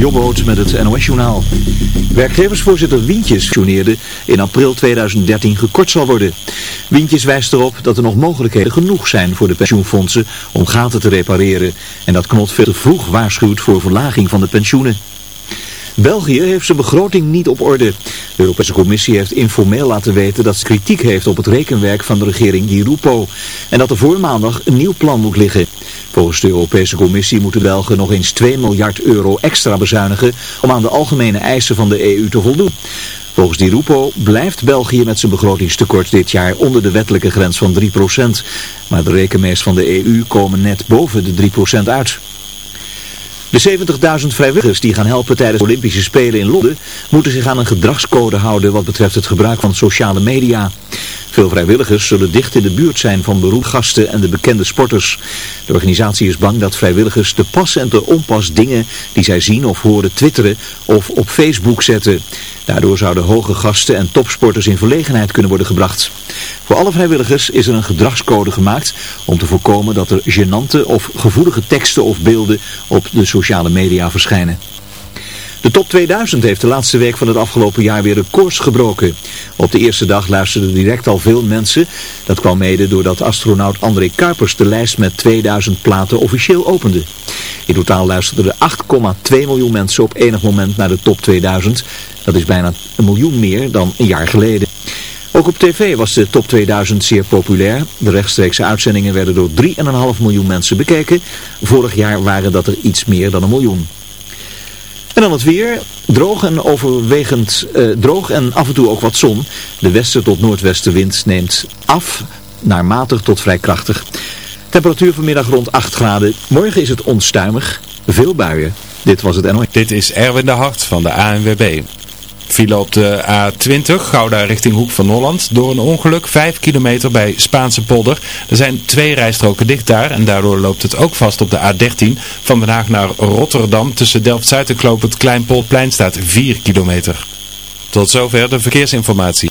Jobboot met het NOS-journaal. Werkgeversvoorzitter Wientjes journeerde in april 2013 gekort zal worden. Wientjes wijst erop dat er nog mogelijkheden genoeg zijn voor de pensioenfondsen om gaten te repareren. En dat Knot veel te vroeg waarschuwt voor verlaging van de pensioenen. België heeft zijn begroting niet op orde. De Europese Commissie heeft informeel laten weten dat ze kritiek heeft op het rekenwerk van de regering Di Rupo. En dat er voor maandag een nieuw plan moet liggen. Volgens de Europese Commissie moeten Belgen nog eens 2 miljard euro extra bezuinigen om aan de algemene eisen van de EU te voldoen. Volgens Di Rupo blijft België met zijn begrotingstekort dit jaar onder de wettelijke grens van 3%. Maar de rekenmeesters van de EU komen net boven de 3% uit. De 70.000 vrijwilligers die gaan helpen tijdens de Olympische Spelen in Londen moeten zich aan een gedragscode houden wat betreft het gebruik van sociale media. Veel vrijwilligers zullen dicht in de buurt zijn van gasten en de bekende sporters. De organisatie is bang dat vrijwilligers te pas en te onpas dingen die zij zien of horen twitteren of op Facebook zetten. Daardoor zouden hoge gasten en topsporters in verlegenheid kunnen worden gebracht. Voor alle vrijwilligers is er een gedragscode gemaakt om te voorkomen dat er genante of gevoelige teksten of beelden op de sociale media verschijnen. De top 2000 heeft de laatste week van het afgelopen jaar weer records gebroken. Op de eerste dag luisterden direct al veel mensen. Dat kwam mede doordat astronaut André Kuipers de lijst met 2000 platen officieel opende. In totaal luisterden 8,2 miljoen mensen op enig moment naar de top 2000. Dat is bijna een miljoen meer dan een jaar geleden. Ook op tv was de top 2000 zeer populair. De rechtstreekse uitzendingen werden door 3,5 miljoen mensen bekeken. Vorig jaar waren dat er iets meer dan een miljoen. En dan het weer. Droog en overwegend eh, droog en af en toe ook wat zon. De westen tot noordwestenwind neemt af naar matig tot vrij krachtig. Temperatuur vanmiddag rond 8 graden. Morgen is het onstuimig. Veel buien. Dit was het NOS. E. Dit is Erwin de Hart van de ANWB. File op de A20, Gouda richting Hoek van Holland. Door een ongeluk 5 kilometer bij Spaanse Polder. Er zijn twee rijstroken dicht daar en daardoor loopt het ook vast op de A13. Van Den Haag naar Rotterdam tussen Delft-Zuid en Kloop het Kleinpolplein staat 4 kilometer. Tot zover de verkeersinformatie.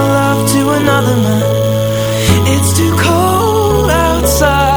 love to another man. It's too cold outside.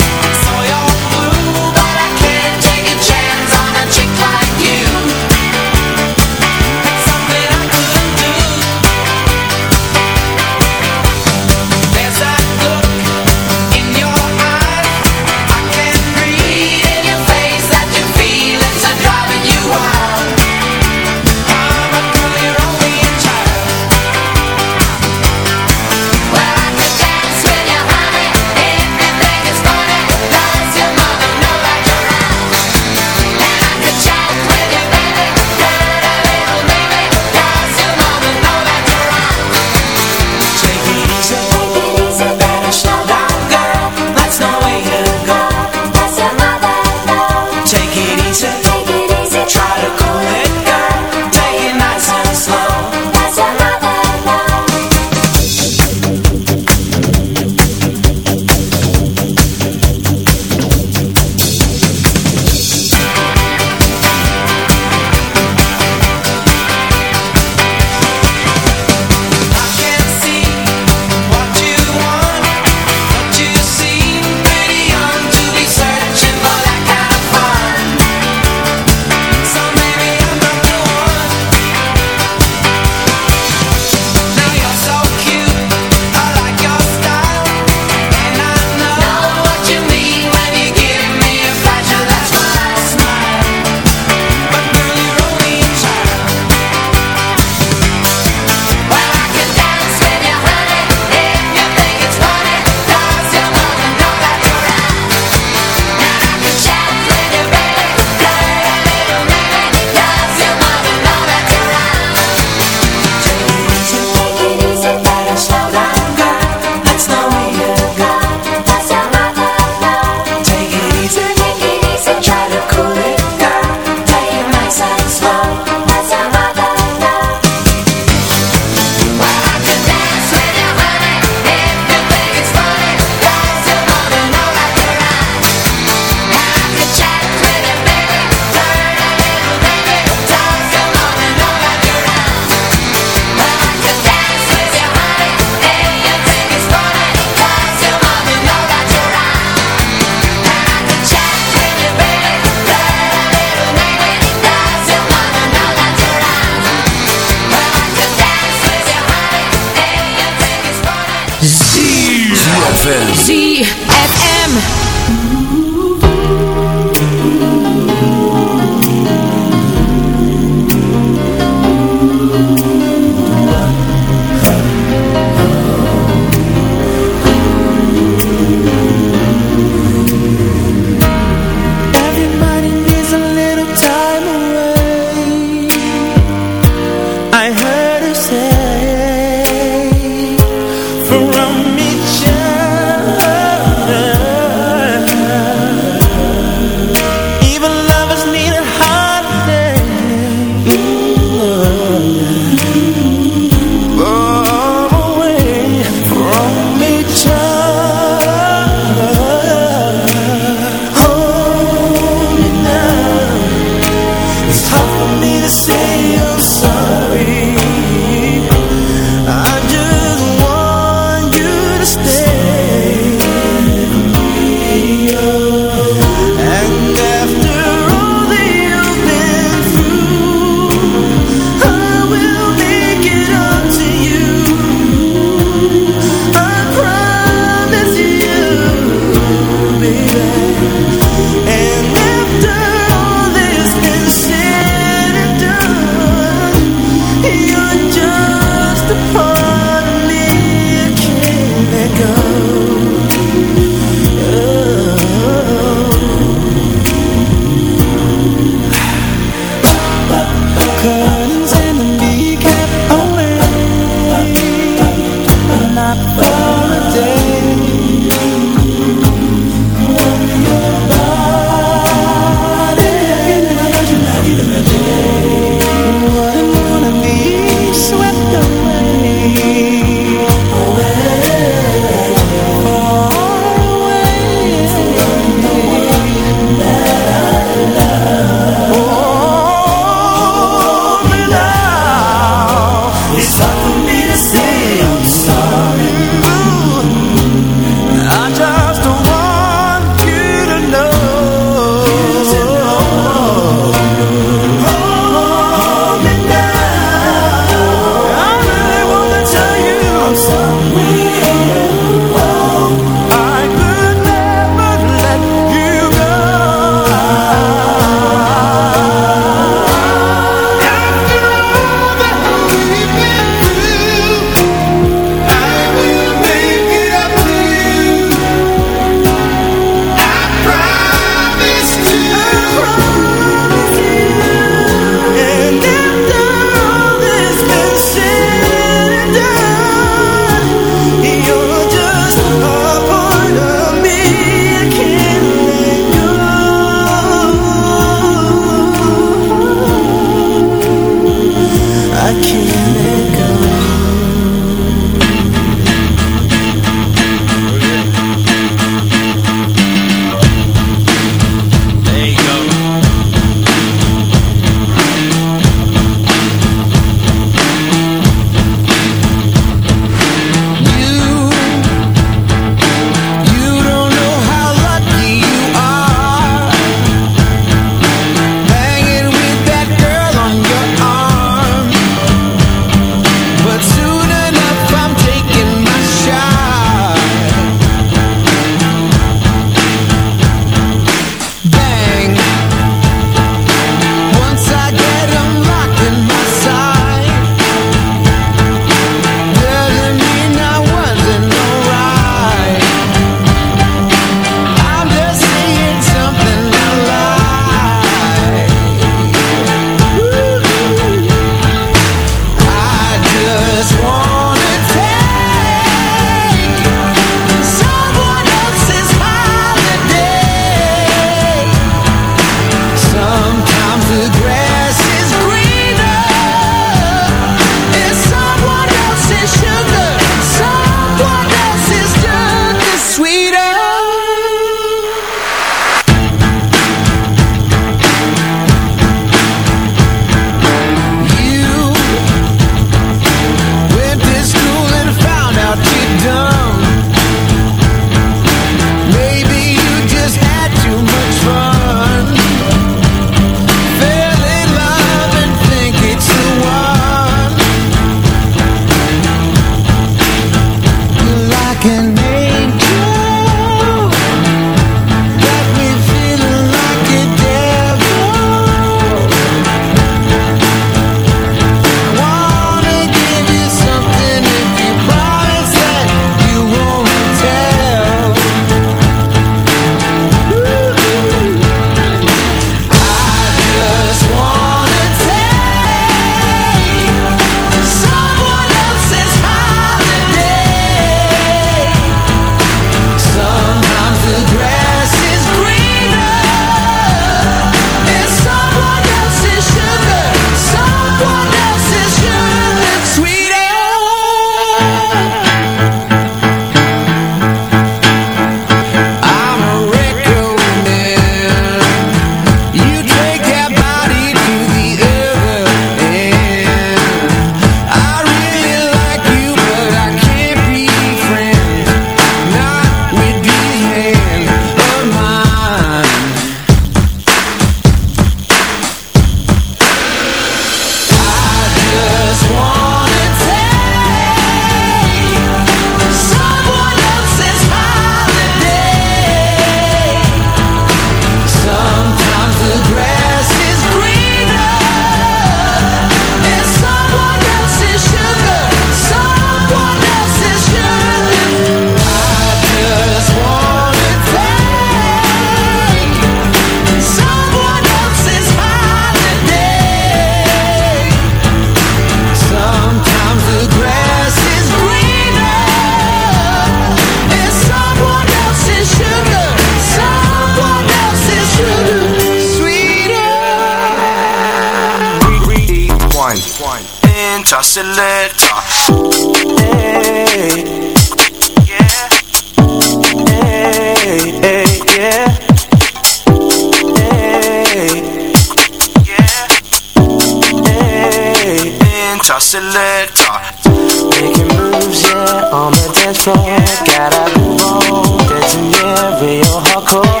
selector, selector. Making moves, yeah, on the dance floor. Gotta move on, dancing, yeah, real hardcore.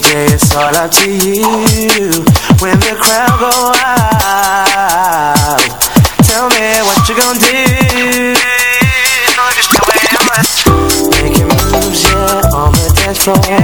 DJ, it's all up to you. When the crowd go wild, tell me what you gonna do. Making moves, yeah, on the dance floor.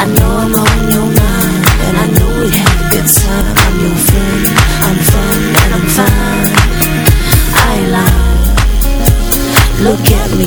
I know I'm on your mind, and I know we had a good time. I'm your friend, I'm fun, and I'm fine. I lie. Look at me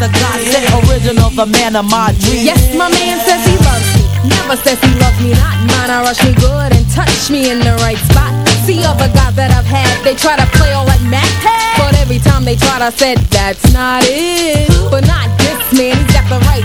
the godsend original, the man of my dreams. Yes, my man says he loves me. Never says he loves me not. Mine, I rush me good and touch me in the right spot. See other guys that I've had, they try to play all like Matt. But every time they tried, I said, that's not it. But not this man, he's got the right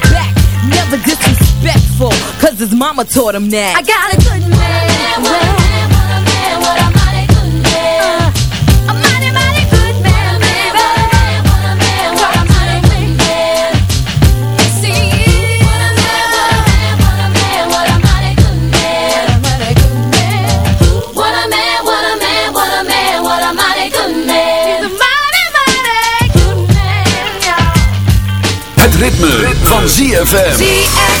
his mama him that. I got a good man. ritme, ritme. van ZFM.